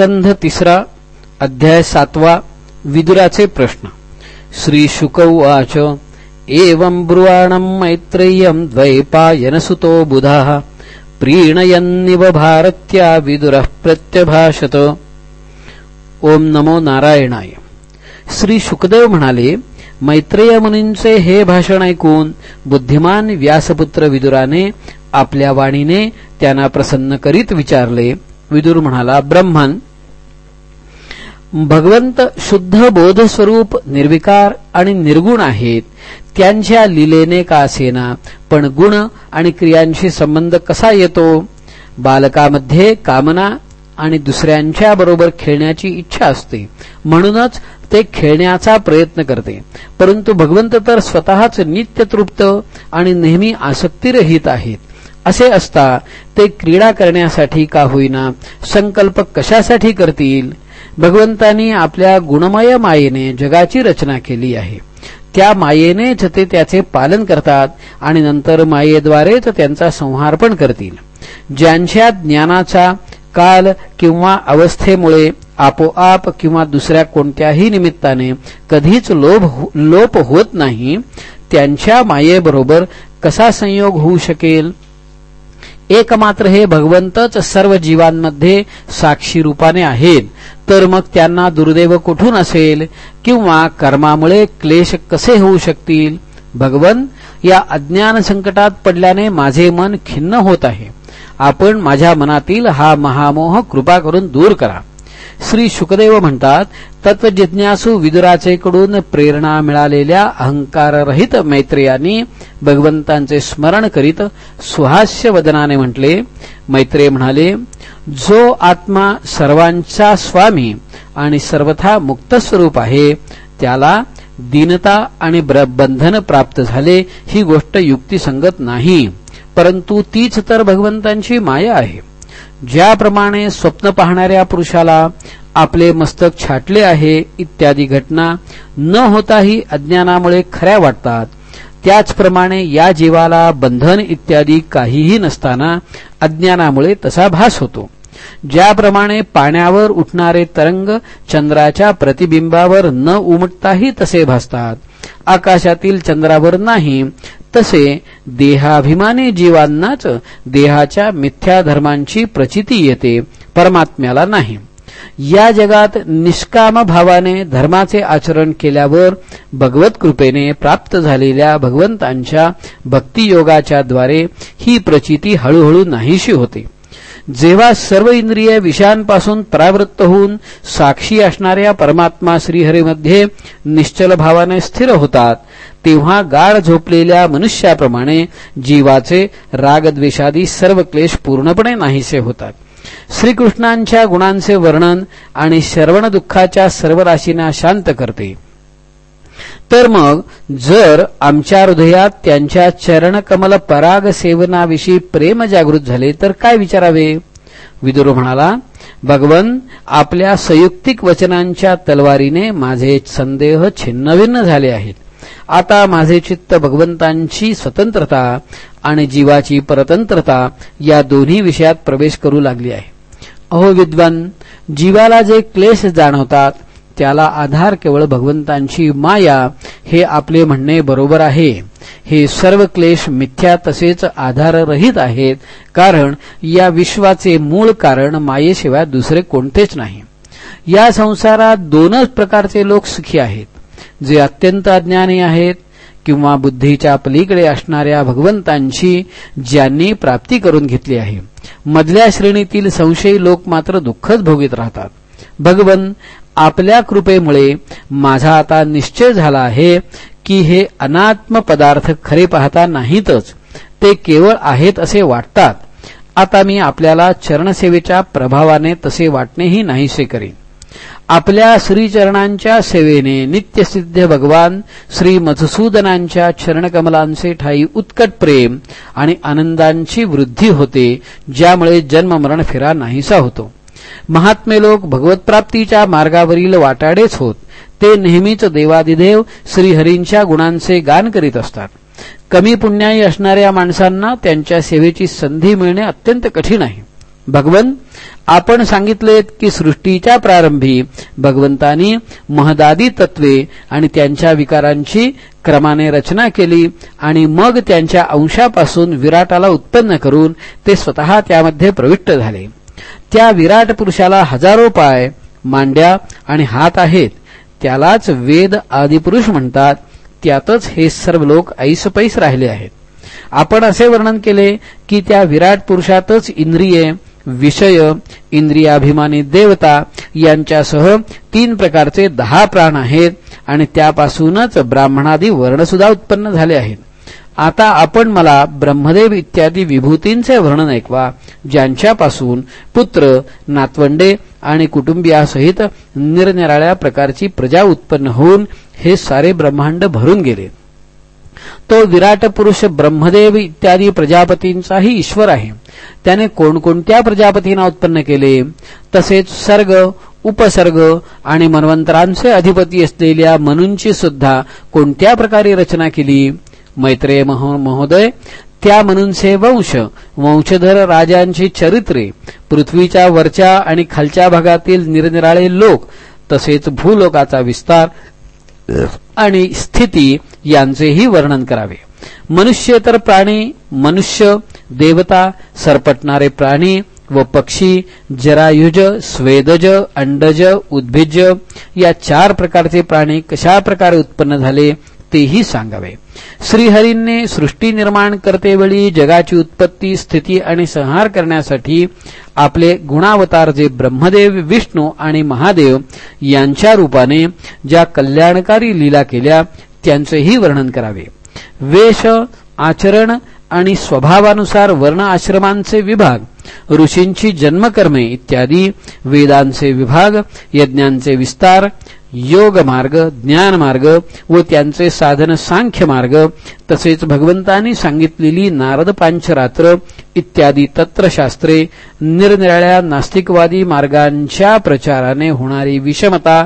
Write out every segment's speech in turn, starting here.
स्कंध तिसरा अध्याय सातवा विदुराचे प्रश्न. श्री शुक उवाच एवं ब्रुवाणम् मैत्रेयम् द्वैपायनसुतो बुधाः प्रीणयन्निव भारत्या विदुरः प्रत्यभाषत। ओम नमो नारायणाय. श्री शुकदेव म्हणाले मैत्रेय मुनींचे हे भाषण ऐकून बुद्धिमान व्यासपुत्र विदुराने आपल्या वाणीने त्यांना प्रसन्न करीत विचारले. विदुर म्हणाला ब्रह्मन भगवंत शुद्ध बोधस्वरूप निर्विकार आणि निर्गुण आहेत. त्यांच्या लिलेने का असेना पण गुण आणि क्रियांशी संबंध कसा येतो? बालकामध्ये कामना आणि दुसऱ्यांच्या बरोबर खेळण्याची इच्छा असते. म्हणूनच ते खेळण्याचा प्रयत्न करते. परंतु भगवंत तर स्वतःच नित्यतृप्त आणि नेहमी आसक्तीरहित आहेत. असे असता ते क्रीडा करण्यासाठी का होईना? संकल्प कशासाठी करतील? भगवंतांनी आपल्या गुणमय मायेने जगाची रचना केली आहे. त्या मायेनेच ते त्याचे पालन करतात आणि नंतर मायेद्वारेच त्यांचा संहार पण करतील. ज्यांच्या ज्ञानाचा काल किंवा अवस्थेमुळे आपोआप किंवा दुसऱ्या कोणत्याही निमित्ताने कधीच लोभ हो-, लोप होत नाही त्यांच्या मायेबरोबर कसा संयोग होऊ शकेल? एकमात्र हे भगवंतच सर्व जीवांमध्ये साक्षी रूपाने आहेत. तर मग त्यांना दुर्दैव कुठून असेल? किंवा कर्मामुळे क्लेश कसे होऊ शकतील? भगवन या अज्ञान संकटात पडल्याने माझे मन खिन्न होत आहे. आपण माझ्या मनातील हा महामोह कृपा करून दूर करा. श्री शुकदेव म्हणतात तत्वजिज्ञासू विदुराचेकडून प्रेरणा मिळालेल्या अहंकाररहित मैत्रेयांनी भगवंतांचे स्मरण करीत सुहास्य वदनाने म्हटले मैत्रेय म्हणाले जो आत्मा सर्वांचा स्वामी आणि सर्वथा मुक्त स्वरूप आहे त्याला दीनता आणि बंधन प्राप्त झाले ही गोष्ट युक्तिसंगत नाही परंतु तीच तर भगवंतांची माया आहे. ज्याप्रमाणे स्वप्न पाहणाऱ्या पुरुषाला आपले मस्तक छाटले आहे इत्यादी घटना न होताही अज्ञानामुळे खऱ्या वाटतात. त्याचप्रमाणे या जीवाला बंधन इत्यादी काहीही नसताना अज्ञानामुळे तसा भास होतो. ज्याप्रमाणे पाण्यावर उठणारे तरंग चंद्राच्या प्रतिबिंबावर न उमटताही तसे भासतात. आकाशातील चंद्रावर नाही तसे देहाभिमानी जीवांनाच देहाच्या मिथ्या धर्मांची प्रचिती येते परमात्म्याला नाही. या जगात निष्काम भावाने धर्माचे आचरण केल्यावर भगवत कृपेने प्राप्त झालेल्या भगवंतांच्या भक्तियोगाच्या द्वारे ही प्रचिती हळूहळू नाहीशी होते. जेव्हा सर्व इंद्रिय विषयांपासून परावृत्त होऊन साक्षी असणाऱ्या परमात्मा श्रीहरीमध्ये निश्चल भावाने स्थिर होतात तेव्हा गाढ झोपलेल्या मनुष्याप्रमाणे जीवाचे रागद्वेषादी सर्व क्लेश पूर्णपणे नाहीसे होतात. श्रीकृष्णांच्या गुणांचे वर्णन आणि श्रवण दुःखाच्या सर्व राशींना शांत करते. तर मग जर आमच्या हृदयात त्यांच्या चरणकमल पराग सेवनाविषयी प्रेम जागृत झाले तर काय विचारावे? विदुर म्हणाला भगवन आपल्या संयुक्तिक वचनांच्या तलवारीने माझे संदेह छिन्नभिन्न झाले आहेत. आता माझे चित्त भगवंतांची स्वतंत्रता आणि जीवाची परतंत्रता या दोन्ही विषयात प्रवेश करू लागली आहे. अहो विद्वान जीवाला जे क्लेश जाणवतात त्याला आधार केवळ भगवंतांची माया हे आपले म्हणणे बरोबर आहे. हे सर्व क्लेश मिथ्या तसेच आधाररहित आहेत कारण या विश्वाचे मूळ कारण मायेशिवाय दुसरे कोणतेच नाही. या संसारात दोनच प्रकारचे लोक सुखी आहेत. जे अत्यंत अज्ञानी आहेत किंवा बुद्धीच्या पलीकडे असणाऱ्या भगवंतांची ज्यांनी प्राप्ती करून घेतली आहे. मधल्या श्रेणीतील संशयी लोक मात्र दुःखच भोगीत राहतात. भगवन आपल्या कृपेमुळे माझा आता निश्चय झाला आहे की हे अनात्म पदार्थ खरे पाहता नाहीतच ते केवळ आहेत असे वाटतात. आता मी आपल्याला चरणसेवेच्या प्रभावाने तसे वाटणेही नाहीसे करेन. आपल्या श्रीचरणांच्या सेवेने नित्यसिद्ध भगवान श्री मधुसूदनांच्या चरणकमलांचे ठाई उत्कट प्रेम आणि आनंदांची वृद्धी होते ज्यामुळे जन्ममरण फिरा नाहीसा होतो. महात्मे लोक भगवतप्राप्तीच्या मार्गावरील वाटाडेच होत. ते नेहमीच देवादिदेव श्रीहरींच्या गुणांचे गान करीत असतात. कमी पुण्याई असणाऱ्या माणसांना त्यांच्या सेवेची संधी मिळणे अत्यंत कठीण आहे. भगवन आपण सांगितले की सृष्टीच्या प्रारंभी भगवंतानी महदादी तत्वे आणि त्यांच्या विकारांची क्रमाने रचना केली आणि मग त्यांच्या अंशापासून विराटाला उत्पन्न करून ते स्वतः त्यामध्ये प्रविष्ट झाले. त्या विराट पुरुषाला हजारो पाय मांड्या आणि हात आहेत. त्यालाच वेद आदिपुरुष म्हणतात. त्यातच हे सर्व लोक ऐसपैस राहिले आहेत. आपण असे वर्णन केले की त्या विराट पुरुषातच इंद्रिये विषय इंद्रियाभिमानी देवता यांच्यासह तीन प्रकारचे दहा प्राण आहेत आणि त्यापासूनच ब्राह्मणादी वर्णसुद्धा उत्पन्न झाले आहेत. आता आपण मला ब्रह्मदेव इत्यादी विभूतींचे वर्णन ऐकवा ज्यांच्यापासून पुत्र नातवंडे आणि कुटुंबियासहित निरनिराळ्या प्रकारची प्रजा उत्पन्न होऊन हे सारे ब्रह्मांड भरून गेले. तो विराट पुरुष ब्रह्मदेव इत्यादी प्रजापतींचाही ईश्वर आहे. त्याने कोणकोणत्या प्रजापतींना उत्पन्न केले? तसेच सर्ग उपसर्ग आणि मनवंतरांचे अधिपती असलेल्या मनूंची सुद्धा कोणत्या प्रकारे रचना केली? मैत्रेय महोदय त्या म्हणूनचे वंश वंशधर राजांची चरित्रे पृथ्वीच्या वरच्या आणि खालच्या भागातील निरनिराळे लोक तसेच भूलोकाचा विस्तार आणि स्थिती यांचेही वर्णन करावे. मनुष्येतर प्राणी मनुष्य देवता सरपटणारे प्राणी व पक्षी जरायुज स्वेदज अंडज उद्भिज या चार प्रकारचे प्राणी कशा प्रकारे उत्पन्न झाले तेही सांगावे. श्रीहरींनी सृष्टी निर्माण करतेवेळी जगाची उत्पत्ती स्थिती आणि संहार करण्यासाठी आपले गुणावतार जे ब्रह्मदेव विष्णू आणि महादेव यांच्या रूपाने ज्या कल्याणकारी लीला केल्या त्यांचेही वर्णन करावे. वेश आचरण आणि स्वभावानुसार वर्ण आश्रमांचे विभाग ऋषींची जन्मकर्मे इत्यादी वेदांचे विभाग यज्ञांचे विस्तार योग मार्ग ज्ञान मार्ग व त्यांचे साधन सांख्य मार्ग तसेच भगवंतांनी सांगितलेली नारद पांचरात्र इत्यादी तत्रशास्त्रे निरनिराळ्या नास्तिकवादी मार्गांच्या प्रचाराने होणारी विषमता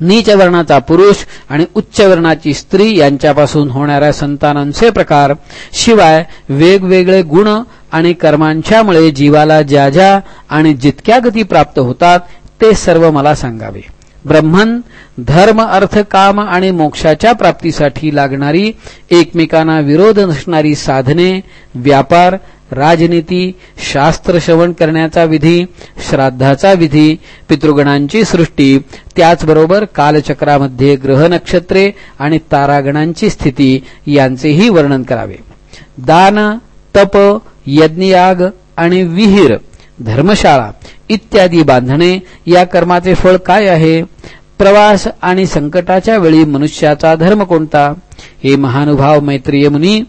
नीच वर्णाचा पुरुष आणि उच्च वर्णाची स्त्री यांच्यापासून होणाऱ्या संतानांचे प्रकार शिवाय वेगवेगळे गुण आणि कर्मांच्यामुळे जीवाला ज्या ज्या आणि जितक्या गती प्राप्त होतात ते सर्व मला सांगावे. ब्रह्मन धर्म अर्थ काम आणि मोक्षाच्या प्राप्तीसाठी लागणारी एकमेकांना विरोध नसणारी साधने व्यापार राजनीती शास्त्र श्रवण करण्याचा विधी श्राद्धाचा विधी पितृगणांची सृष्टी त्याचबरोबर कालचक्रामध्ये ग्रह नक्षत्रे आणि तारागणांची स्थिती यांचेही वर्णन करावे. दान तप यज्ञयाग आणि विहीर धर्मशाळा इत्यादी बांधणे या कर्माचे फळ काय आहे? प्रवास आणि संकटाच्या वेळी मनुष्याचा धर्म कोणता? हे महानुभाव मैत्रीय मुनी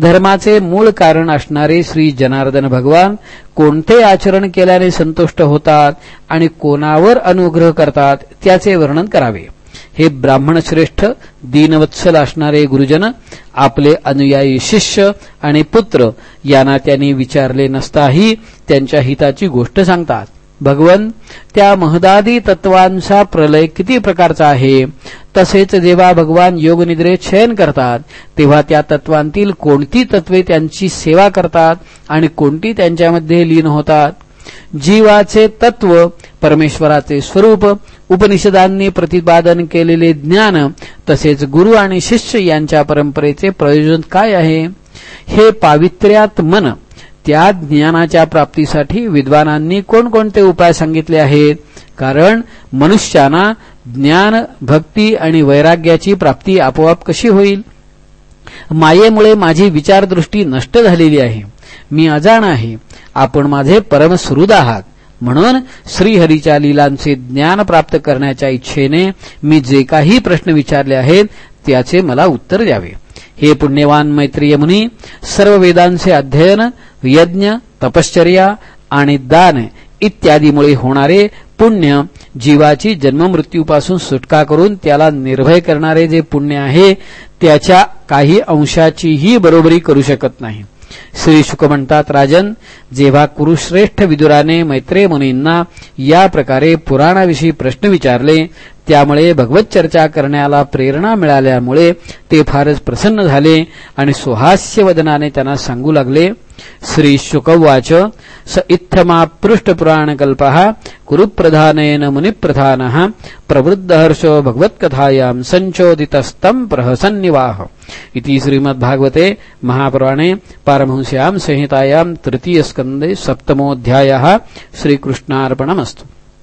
धर्माचे मूळ कारण असणारे श्री जनार्दन भगवान कोणते आचरण केल्याने संतुष्ट होतात आणि कोणावर अनुग्रह करतात त्याचे वर्णन करावे. हे ब्राह्मण श्रेष्ठ दीनवत्सल असणारे गुरुजन आपले अनुयायी शिष्य आणि पुत्र यांना त्यांनी विचारले नसताही त्यांच्या हिताची गोष्ट सांगतात. भगवन त्या महदादी तत्वांचा प्रलय किती प्रकारचा आहे? तसेच जेव्हा भगवान योगनिद्रेत शयन करतात तेव्हा त्या तत्वांतील कोणती तत्वे त्यांची सेवा करतात आणि कोणती त्यांच्यामध्ये लीन होतात? जीवाचे तत्व परमेश्वराचे स्वरूप उपनिषदांनी प्रतिपादन केलेले ज्ञान तसेच गुरु आणि शिष्य यांच्या परंपरेचे प्रयोजन काय आहे? हे पावित्र्यात मन. त्या ज्ञानाच्या प्राप्तीसाठी विद्वानांनी कोणकोणते उपाय सांगितले आहेत? कारण मनुष्याना ज्ञान भक्ती आणि वैराग्याची प्राप्ती आपोआप कशी होईल? मायेमुळे माझी विचारदृष्टी नष्ट झालेली आहे. मी अजाण आहे. आपण माझे परमसुहृद आहात. म्हणून श्रीहरीच्या लीलांचे ज्ञान प्राप्त करण्याच्या इच्छेने मी जे काही प्रश्न विचारले आहेत त्याचे मला उत्तर द्यावे. हे पुण्यवान मैत्रीय मुनी सर्व वेदांचे अध्ययन यज्ञ तपश्चर्या आणि दान इत्यादीमुळे होणारे पुण्य जीवाची जन्ममृत्यूपासून सुटका करून त्याला निर्भय करणारे जे पुण्य आहे त्याच्या काही अंशाचीही बरोबरी करू शकत नाही. श्री शुक म्हणतात राजन जेव्हा कुरुश्रेष्ठ विदुराने मैत्रे मुनींना या प्रकारे पुराणाविषयी प्रश्न विचारले त्यामुळे भगवत चर्चा करण्याला प्रेरणा मिळाल्यामुळे ते फारच प्रसन्न झाले आणि सुहास्य वदनाने त्यांना सांगू लागले श्री शुकवाच स इत्थमापृष्ठपुराणकल्पः गुरुप्रधानेन मुनिप्रधानः प्रवृद्धहर्षो भगवत्कथायां सञ्चोदितस्तम् प्रहसन्निवाह इति श्रीमद्भागवते महापुराणे पारमहंस्यां संहितायां तृतीयस्कन्धे सप्तमोऽध्यायः श्रीकृष्णार्पणमस्तु।